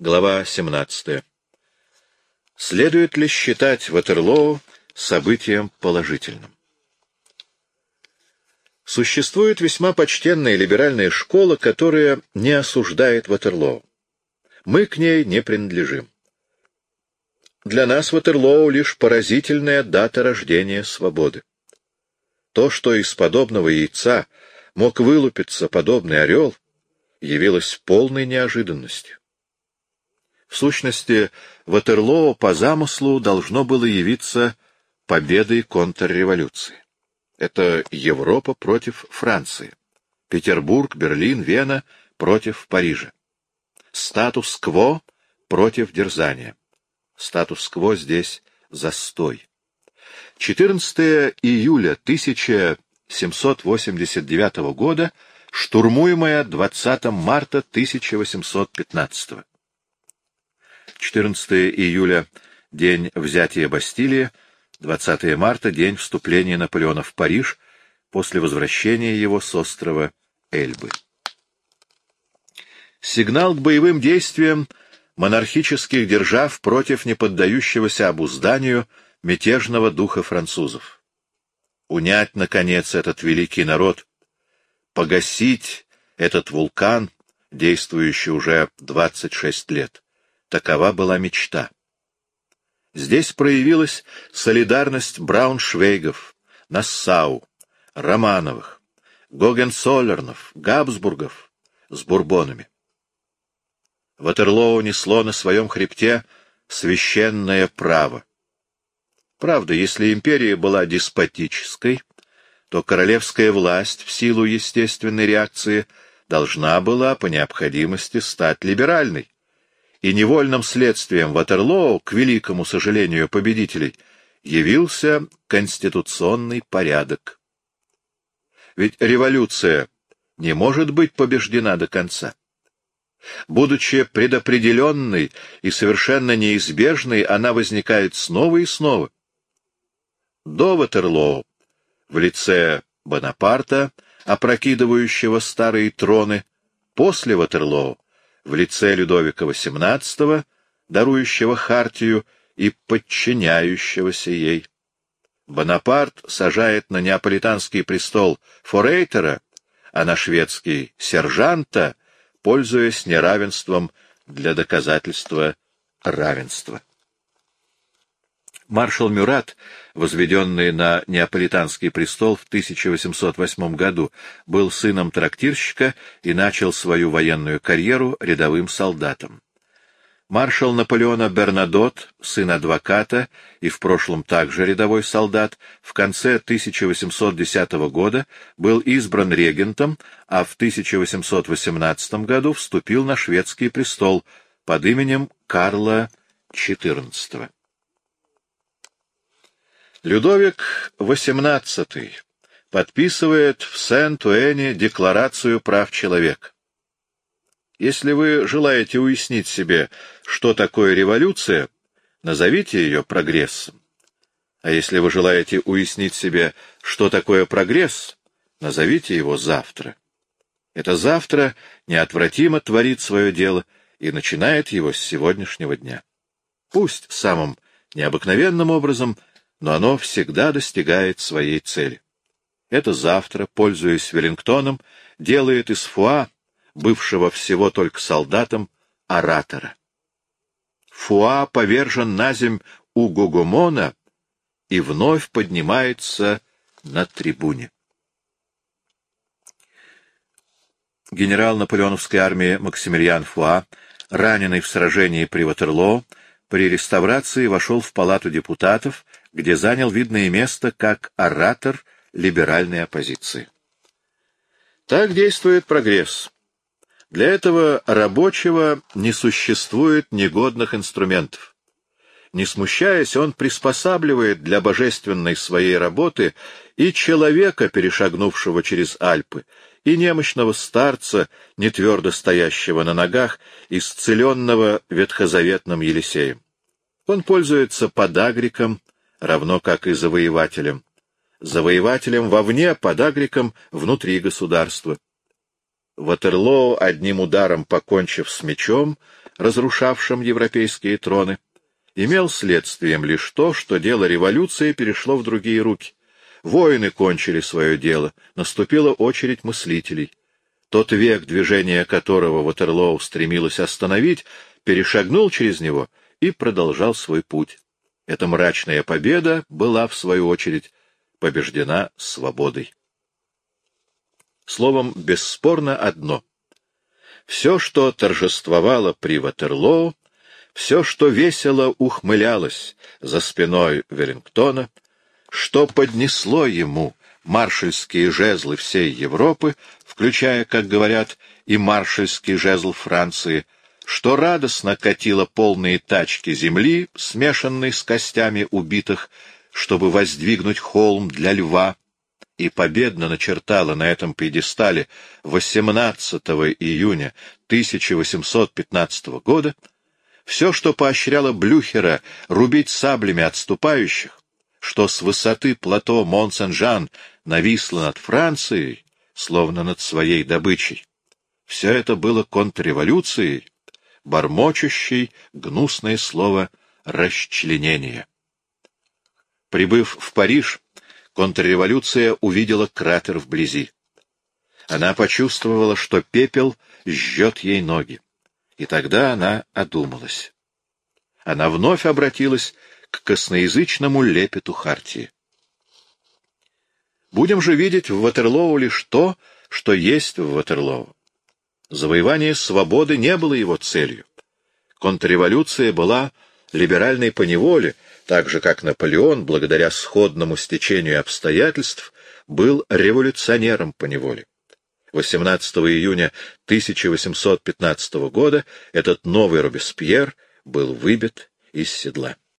Глава 17. Следует ли считать Ватерлоу событием положительным? Существует весьма почтенная либеральная школа, которая не осуждает Ватерлоу. Мы к ней не принадлежим. Для нас Ватерлоу — лишь поразительная дата рождения свободы. То, что из подобного яйца мог вылупиться подобный орел, явилось полной неожиданностью. В сущности, Ватерлоо по замыслу должно было явиться победой контрреволюции. Это Европа против Франции. Петербург, Берлин, Вена против Парижа. Статус-кво против дерзания. Статус-кво здесь застой. 14 июля 1789 года, штурмуемая 20 марта 1815. 14 июля — день взятия Бастилии, 20 марта — день вступления Наполеона в Париж после возвращения его с острова Эльбы. Сигнал к боевым действиям монархических держав против неподдающегося обузданию мятежного духа французов. Унять, наконец, этот великий народ, погасить этот вулкан, действующий уже 26 лет. Такова была мечта. Здесь проявилась солидарность Брауншвейгов, Нассау, Романовых, Гогенцоллернов, Габсбургов с бурбонами. Ватерлоу несло на своем хребте священное право. Правда, если империя была деспотической, то королевская власть в силу естественной реакции должна была по необходимости стать либеральной и невольным следствием Ватерлоу, к великому сожалению победителей, явился конституционный порядок. Ведь революция не может быть побеждена до конца. Будучи предопределенной и совершенно неизбежной, она возникает снова и снова. До Ватерлоу в лице Бонапарта, опрокидывающего старые троны, после Ватерлоу в лице Людовика XVIII, дарующего хартию и подчиняющегося ей. Бонапарт сажает на неаполитанский престол форейтера, а на шведский — сержанта, пользуясь неравенством для доказательства равенства. Маршал Мюрат, возведенный на неаполитанский престол в 1808 году, был сыном трактирщика и начал свою военную карьеру рядовым солдатом. Маршал Наполеона Бернадот, сын адвоката и в прошлом также рядовой солдат, в конце 1810 года был избран регентом, а в 1818 году вступил на шведский престол под именем Карла XIV. Людовик XVIII подписывает в Сент-Уэне Декларацию прав человека. Если вы желаете уяснить себе, что такое революция, назовите ее прогрессом. А если вы желаете уяснить себе, что такое прогресс, назовите его завтра. Это завтра неотвратимо творит свое дело и начинает его с сегодняшнего дня. Пусть самым необыкновенным образом — но оно всегда достигает своей цели. Это завтра, пользуясь Веллингтоном, делает из Фуа, бывшего всего только солдатом, оратора. Фуа повержен на земь у Гогомона и вновь поднимается на трибуне. Генерал наполеоновской армии Максимилиан Фуа, раненый в сражении при Ватерлоо, при реставрации вошел в палату депутатов где занял видное место как оратор либеральной оппозиции. Так действует прогресс. Для этого рабочего не существует негодных инструментов. Не смущаясь, он приспосабливает для божественной своей работы и человека, перешагнувшего через Альпы, и немощного старца, не твердо стоящего на ногах, исцеленного ветхозаветным Елисеем. Он пользуется подагриком, равно как и завоевателем. Завоевателем вовне, подагриком внутри государства. Ватерлоо, одним ударом покончив с мечом, разрушавшим европейские троны, имел следствием лишь то, что дело революции перешло в другие руки. Воины кончили свое дело, наступила очередь мыслителей. Тот век, движение которого Ватерлоу стремилось остановить, перешагнул через него и продолжал свой путь. Эта мрачная победа была, в свою очередь, побеждена свободой. Словом, бесспорно одно. Все, что торжествовало при Ватерлоу, все, что весело ухмылялось за спиной Веллингтона, что поднесло ему маршальские жезлы всей Европы, включая, как говорят, и маршальский жезл Франции, что радостно катило полные тачки земли, смешанной с костями убитых, чтобы воздвигнуть холм для льва, и победно начертала на этом пьедестале 18 июня 1815 года, все, что поощряло Блюхера рубить саблями отступающих, что с высоты плато Мон-Сен-Жан нависло над Францией, словно над своей добычей, все это было контрреволюцией, бормочущей гнусное слово «расчленение». Прибыв в Париж, контрреволюция увидела кратер вблизи. Она почувствовала, что пепел жжет ей ноги. И тогда она одумалась. Она вновь обратилась к косноязычному лепету Хартии. Будем же видеть в Ватерлоу лишь то, что есть в Ватерлоу. Завоевание свободы не было его целью. Контрреволюция была либеральной поневоле, так же как Наполеон, благодаря сходному стечению обстоятельств, был революционером по неволе. 18 июня 1815 года этот новый Робеспьер был выбит из седла.